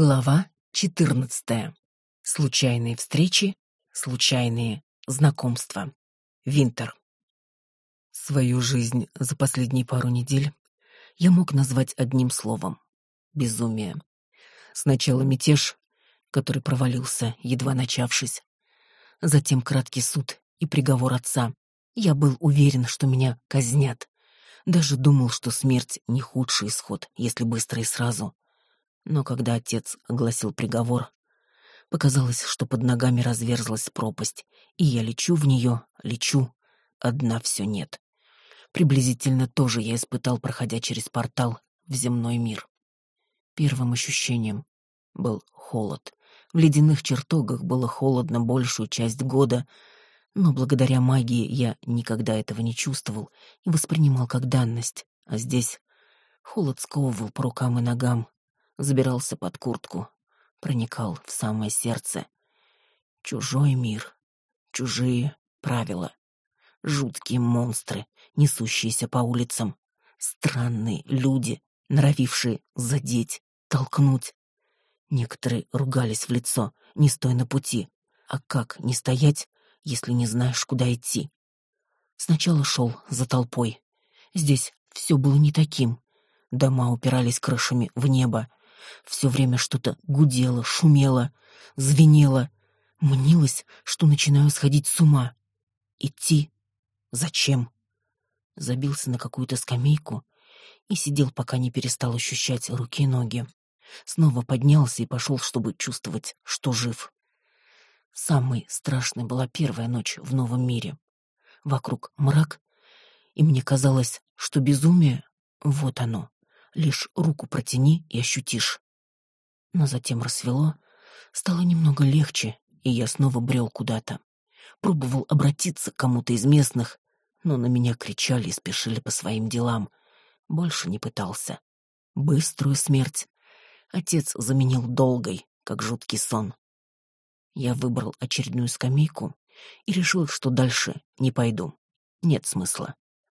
Глава 14. Случайные встречи, случайные знакомства. Винтер. Свою жизнь за последние пару недель я мог назвать одним словом — безумие. Сначала мятеж, который провалился, едва начавшись. Затем краткий суд и приговор отца. Я был уверен, что меня казнят. Даже думал, что смерть не худший исход, если быстро и сразу — но когда отец огласил приговор, показалось, что под ногами разверзлась пропасть, и я лечу в нее, лечу, одна все нет. Приблизительно то же я испытал, проходя через портал в земной мир. Первым ощущением был холод. В ледяных чертогах было холодно большую часть года, но благодаря магии я никогда этого не чувствовал и воспринимал как данность, а здесь холод сковывал по рукам и ногам, забирался под куртку, проникал в самое сердце. Чужой мир, чужие правила, жуткие монстры, несущиеся по улицам, странные люди, норовившие задеть, толкнуть. Некоторые ругались в лицо, не стой на пути. А как не стоять, если не знаешь, куда идти? Сначала шел за толпой. Здесь все было не таким. Дома упирались крышами в небо, все время что-то гудело, шумело, звенело. Мнилось, что начинаю сходить с ума. Идти? Зачем? Забился на какую-то скамейку и сидел, пока не перестал ощущать руки и ноги. Снова поднялся и пошел, чтобы чувствовать, что жив. Самой страшной была первая ночь в новом мире. Вокруг мрак, и мне казалось, что безумие — вот оно, Лишь руку протяни и ощутишь. Но затем рассвело, стало немного легче, и я снова брел куда-то. Пробовал обратиться к кому-то из местных, но на меня кричали и спешили по своим делам. Больше не пытался. Быструю смерть отец заменил долгой, как жуткий сон. Я выбрал очередную скамейку и решил, что дальше не пойду. Нет смысла.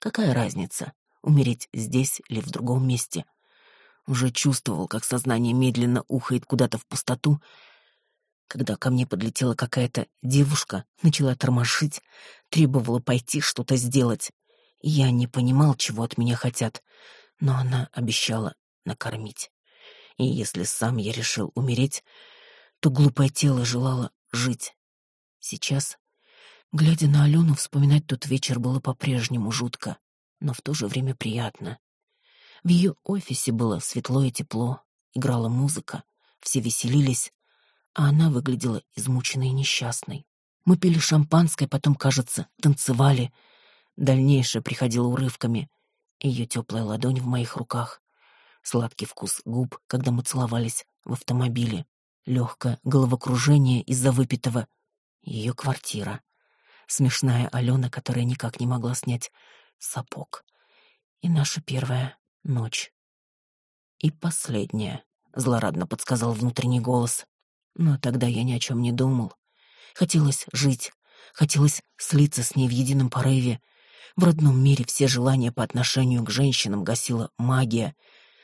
Какая разница? Умереть здесь или в другом месте. Уже чувствовал, как сознание медленно ухает куда-то в пустоту, когда ко мне подлетела какая-то девушка, начала тормошить, требовала пойти что-то сделать. Я не понимал, чего от меня хотят, но она обещала накормить. И если сам я решил умереть, то глупое тело желало жить. Сейчас, глядя на Алену, вспоминать тот вечер было по-прежнему жутко но в то же время приятно. В ее офисе было светло и тепло, играла музыка, все веселились, а она выглядела измученной и несчастной. Мы пили шампанское, потом, кажется, танцевали. Дальнейшее приходило урывками. Ее теплая ладонь в моих руках, сладкий вкус губ, когда мы целовались в автомобиле, легкое головокружение из-за выпитого. Ее квартира. Смешная Алена, которая никак не могла снять сапог. И наша первая ночь. И последняя, злорадно подсказал внутренний голос. Но тогда я ни о чем не думал. Хотелось жить, хотелось слиться с ней в едином порыве. В родном мире все желания по отношению к женщинам гасила магия.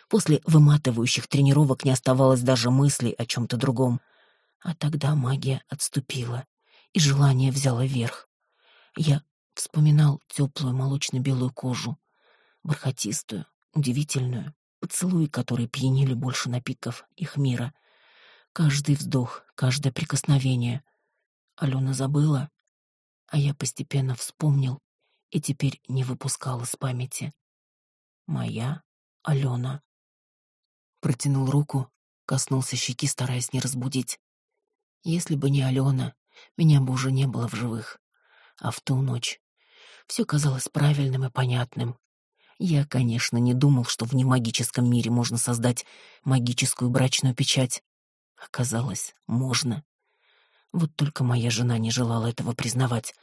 После выматывающих тренировок не оставалось даже мыслей о чем-то другом. А тогда магия отступила, и желание взяло верх. Я Вспоминал теплую молочно-белую кожу, бархатистую, удивительную, поцелуи, которые пьянили больше напитков их мира. Каждый вздох, каждое прикосновение. Алена забыла, а я постепенно вспомнил и теперь не выпускал из памяти. Моя Алена. Протянул руку, коснулся щеки, стараясь не разбудить. Если бы не Алена, меня бы уже не было в живых. А в ту ночь все казалось правильным и понятным. Я, конечно, не думал, что в немагическом мире можно создать магическую брачную печать. Оказалось, можно. Вот только моя жена не желала этого признавать,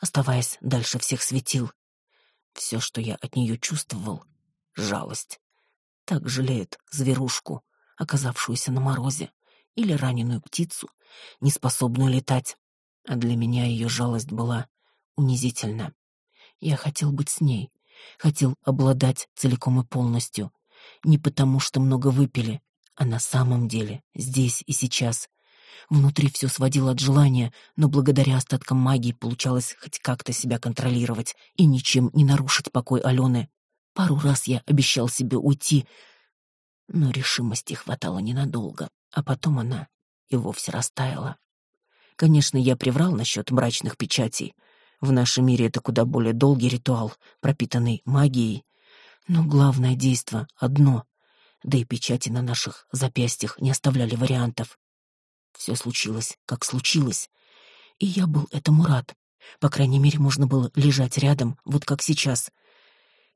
оставаясь дальше всех светил. Все, что я от нее чувствовал — жалость. Так жалеют зверушку, оказавшуюся на морозе, или раненую птицу, неспособную летать. А для меня ее жалость была унизительна. Я хотел быть с ней, хотел обладать целиком и полностью. Не потому, что много выпили, а на самом деле здесь и сейчас. Внутри все сводило от желания, но благодаря остаткам магии получалось хоть как-то себя контролировать и ничем не нарушить покой Алены. Пару раз я обещал себе уйти, но решимости хватало ненадолго, а потом она и вовсе растаяла. Конечно, я приврал насчет брачных печатей. В нашем мире это куда более долгий ритуал, пропитанный магией. Но главное действо одно, да и печати на наших запястьях не оставляли вариантов. Все случилось, как случилось, и я был этому рад. По крайней мере, можно было лежать рядом, вот как сейчас,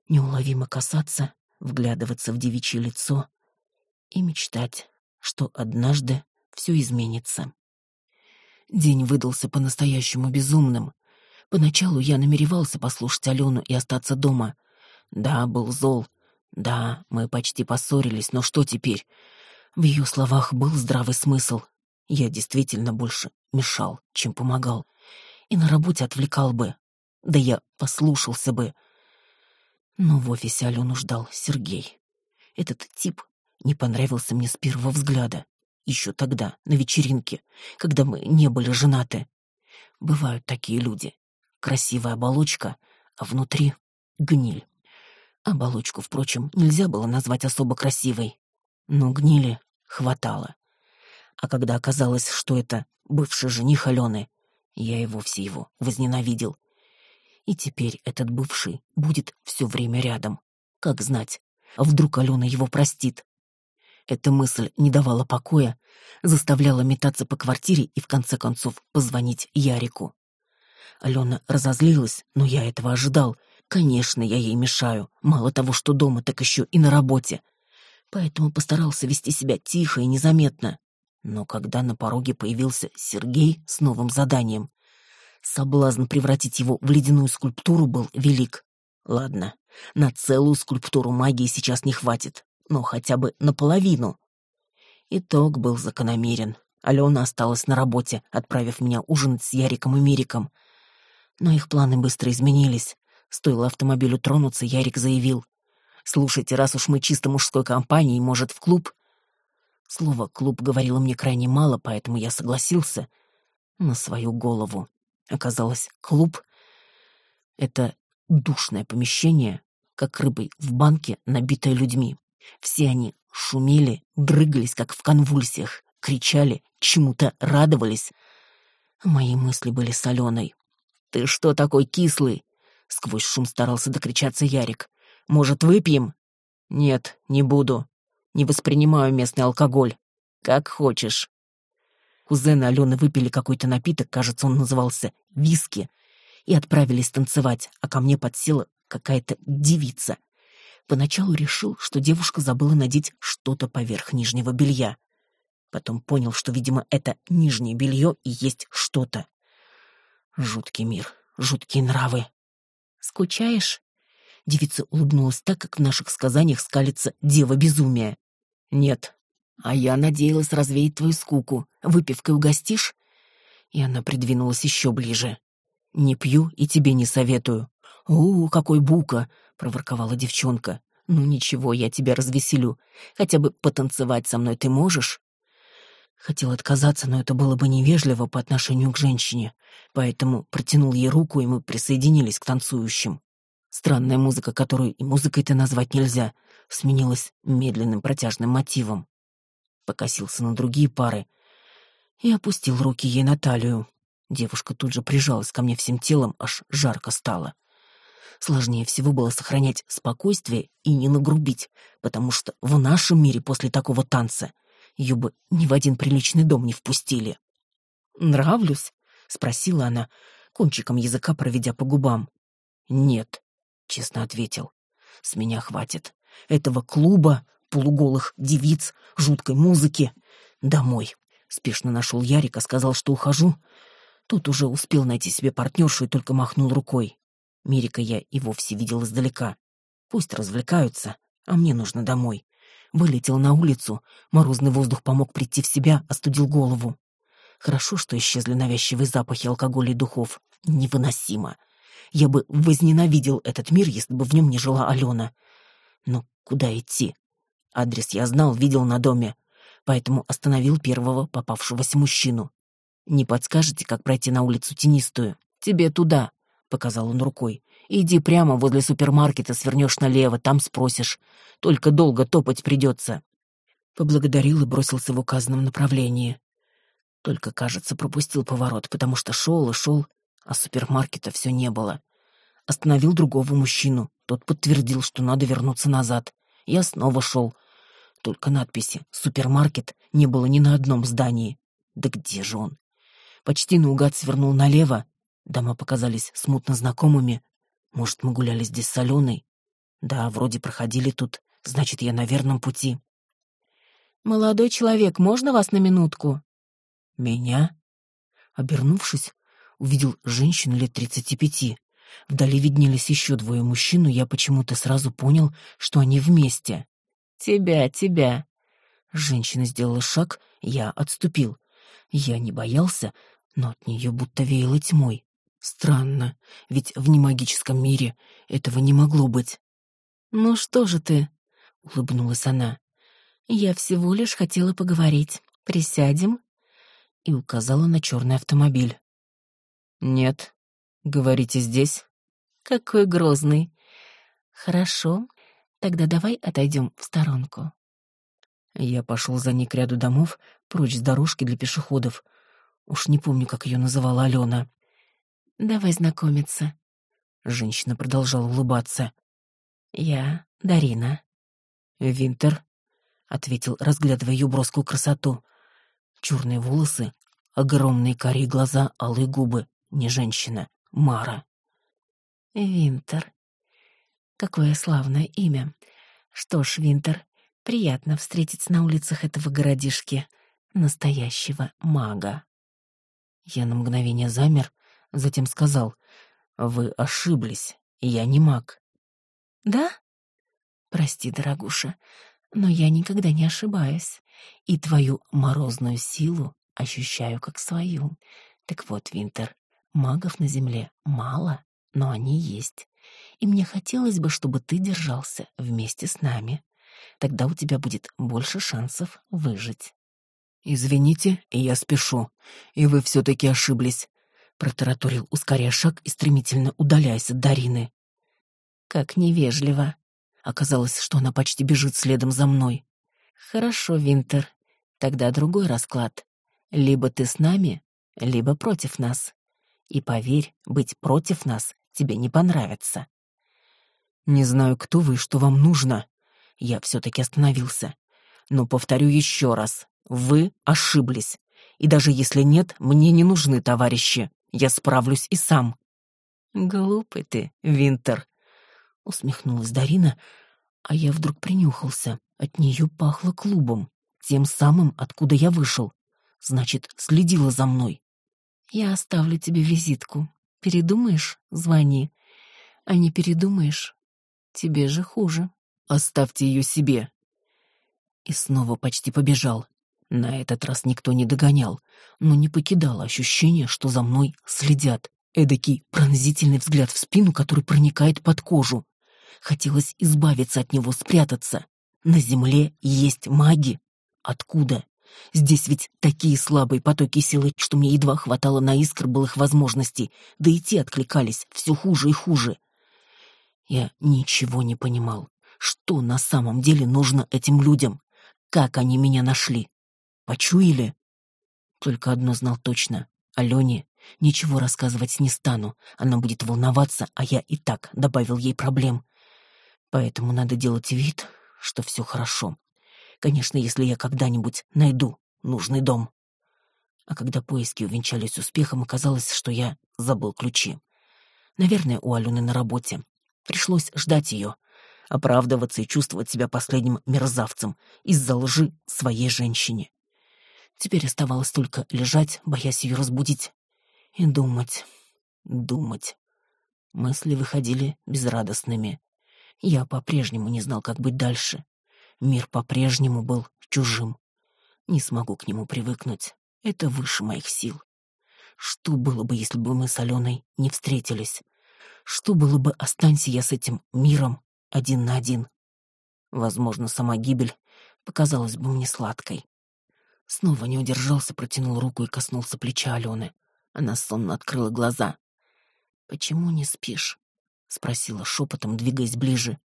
неуловимо касаться, вглядываться в девичье лицо и мечтать, что однажды все изменится. День выдался по-настоящему безумным. Поначалу я намеревался послушать Алену и остаться дома. Да, был зол. Да, мы почти поссорились, но что теперь? В ее словах был здравый смысл. Я действительно больше мешал, чем помогал. И на работе отвлекал бы. Да я послушался бы. Но в офисе Алену ждал Сергей. Этот тип не понравился мне с первого взгляда. Еще тогда, на вечеринке, когда мы не были женаты. Бывают такие люди. Красивая оболочка, а внутри — гниль. Оболочку, впрочем, нельзя было назвать особо красивой. Но гнили хватало. А когда оказалось, что это бывший жених Алены, я и вовсе его возненавидел. И теперь этот бывший будет все время рядом. Как знать, вдруг Алена его простит. Эта мысль не давала покоя, заставляла метаться по квартире и в конце концов позвонить Ярику. Алена разозлилась, но я этого ожидал. Конечно, я ей мешаю. Мало того, что дома, так еще и на работе. Поэтому постарался вести себя тихо и незаметно. Но когда на пороге появился Сергей с новым заданием, соблазн превратить его в ледяную скульптуру был велик. Ладно, на целую скульптуру магии сейчас не хватит но хотя бы наполовину. Итог был закономерен. Алена осталась на работе, отправив меня ужинать с Яриком и Мириком. Но их планы быстро изменились. Стоило автомобилю тронуться, Ярик заявил. «Слушайте, раз уж мы чисто мужской компанией, может, в клуб?» Слово «клуб» говорило мне крайне мало, поэтому я согласился на свою голову. Оказалось, клуб — это душное помещение, как рыбой в банке, набитое людьми. Все они шумели, дрыгались, как в конвульсиях, кричали, чему-то радовались. Мои мысли были соленой. «Ты что такой кислый?» — сквозь шум старался докричаться Ярик. «Может, выпьем?» «Нет, не буду. Не воспринимаю местный алкоголь. Как хочешь». Кузены Алены выпили какой-то напиток, кажется, он назывался «виски», и отправились танцевать, а ко мне подсела какая-то девица Поначалу решил, что девушка забыла надеть что-то поверх нижнего белья. Потом понял, что, видимо, это нижнее белье и есть что-то. Жуткий мир, жуткие нравы. «Скучаешь?» Девица улыбнулась так, как в наших сказаниях скалится дева безумия. «Нет. А я надеялась развеять твою скуку. Выпивкой угостишь?» И она придвинулась еще ближе. «Не пью и тебе не советую». «О, какой бука! проворковала девчонка. «Ну ничего, я тебя развеселю. Хотя бы потанцевать со мной ты можешь?» Хотел отказаться, но это было бы невежливо по отношению к женщине, поэтому протянул ей руку, и мы присоединились к танцующим. Странная музыка, которую и музыкой-то назвать нельзя, сменилась медленным протяжным мотивом. Покосился на другие пары и опустил руки ей на талию. Девушка тут же прижалась ко мне всем телом, аж жарко стало. Сложнее всего было сохранять спокойствие и не нагрубить, потому что в нашем мире после такого танца ее бы ни в один приличный дом не впустили. «Нравлюсь?» — спросила она, кончиком языка проведя по губам. «Нет», — честно ответил. «С меня хватит. Этого клуба, полуголых девиц, жуткой музыки. Домой». Спешно нашел Ярика, сказал, что ухожу. Тот уже успел найти себе партнершу и только махнул рукой. Мирика я и вовсе видел издалека. Пусть развлекаются, а мне нужно домой. Вылетел на улицу, морозный воздух помог прийти в себя, остудил голову. Хорошо, что исчезли навязчивые запахи алкоголя и духов. Невыносимо. Я бы возненавидел этот мир, если бы в нем не жила Алена. Но куда идти? Адрес я знал, видел на доме. поэтому остановил первого попавшегося мужчину. «Не подскажете, как пройти на улицу Тенистую? Тебе туда», — показал он рукой. «Иди прямо возле супермаркета, свернешь налево, там спросишь. Только долго топать придется». Поблагодарил и бросился в указанном направлении. Только, кажется, пропустил поворот, потому что шел и шел, а супермаркета все не было. Остановил другого мужчину. Тот подтвердил, что надо вернуться назад. Я снова шел. Только надписи «Супермаркет» не было ни на одном здании. Да где же он? Почти наугад свернул налево. Дома показались смутно знакомыми. Может, мы гуляли здесь с Аленой? Да, вроде проходили тут. Значит, я на верном пути. «Молодой человек, можно вас на минутку?» «Меня?» Обернувшись, увидел женщину лет тридцати пяти. Вдали виднелись еще двое мужчин, но я почему-то сразу понял, что они вместе. «Тебя, тебя!» Женщина сделала шаг, я отступил. Я не боялся, но от нее будто веяло тьмой. Странно, ведь в немагическом мире этого не могло быть. «Ну что же ты?» — улыбнулась она. «Я всего лишь хотела поговорить. Присядем?» И указала на черный автомобиль. «Нет, говорите здесь». «Какой грозный!» «Хорошо, тогда давай отойдем в сторонку». Я пошел за ней к ряду домов, прочь с дорожки для пешеходов. Уж не помню, как ее называла Алена. «Давай знакомиться». Женщина продолжала улыбаться. «Я Дарина». «Винтер», — ответил, разглядывая ее броскую красоту. Черные волосы, огромные карие глаза, алые губы. Не женщина, Мара. «Винтер. Какое славное имя. Что ж, Винтер, приятно встретить на улицах этого городишки настоящего мага». Я на мгновение замер, затем сказал, «Вы ошиблись, я не маг». «Да? Прости, дорогуша, но я никогда не ошибаюсь, и твою морозную силу ощущаю как свою. Так вот, Винтер, магов на земле мало, но они есть. И мне хотелось бы, чтобы ты держался вместе с нами. Тогда у тебя будет больше шансов выжить. «Извините, я спешу, и вы все-таки ошиблись», — протараторил, ускоряя шаг и стремительно удаляясь от Дарины. «Как невежливо!» Оказалось, что она почти бежит следом за мной. «Хорошо, Винтер, тогда другой расклад. Либо ты с нами, либо против нас. И поверь, быть против нас тебе не понравится». «Не знаю, кто вы что вам нужно». Я все-таки остановился. Но повторю еще раз. Вы ошиблись. И даже если нет, мне не нужны товарищи. Я справлюсь и сам. Глупый ты, Винтер. Усмехнулась Дарина, а я вдруг принюхался. От нее пахло клубом, тем самым, откуда я вышел. Значит, следила за мной. Я оставлю тебе визитку. Передумаешь — звони. А не передумаешь — тебе же хуже. Оставьте ее себе. И снова почти побежал. На этот раз никто не догонял, но не покидало ощущение, что за мной следят. Эдакий пронзительный взгляд в спину, который проникает под кожу. Хотелось избавиться от него, спрятаться. На земле есть маги. Откуда? Здесь ведь такие слабые потоки силы, что мне едва хватало на искр былых возможностей, да и те откликались все хуже и хуже. Я ничего не понимал. Что на самом деле нужно этим людям? Как они меня нашли? Почуяли? Только одно знал точно. Алене ничего рассказывать не стану. Она будет волноваться, а я и так добавил ей проблем. Поэтому надо делать вид, что все хорошо. Конечно, если я когда-нибудь найду нужный дом. А когда поиски увенчались успехом, оказалось, что я забыл ключи. Наверное, у Алены на работе. Пришлось ждать ее, оправдываться и чувствовать себя последним мерзавцем из-за лжи своей женщине. Теперь оставалось только лежать, боясь ее разбудить, и думать, думать. Мысли выходили безрадостными. Я по-прежнему не знал, как быть дальше. Мир по-прежнему был чужим. Не смогу к нему привыкнуть. Это выше моих сил. Что было бы, если бы мы с Аленой не встретились? Что было бы, останься я с этим миром один на один? Возможно, сама гибель показалась бы мне сладкой. Снова не удержался, протянул руку и коснулся плеча Алены. Она сонно открыла глаза. «Почему не спишь?» — спросила шепотом, двигаясь ближе.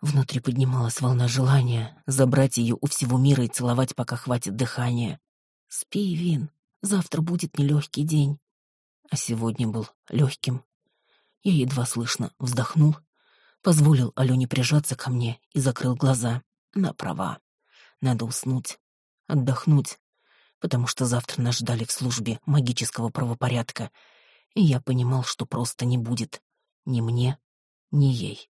Внутри поднималась волна желания забрать ее у всего мира и целовать, пока хватит дыхания. «Спи, Вин, завтра будет нелегкий день». А сегодня был легким. Я едва слышно вздохнул, позволил Алене прижаться ко мне и закрыл глаза. На права. Надо уснуть, отдохнуть, потому что завтра нас ждали в службе магического правопорядка, и я понимал, что просто не будет ни мне, ни ей.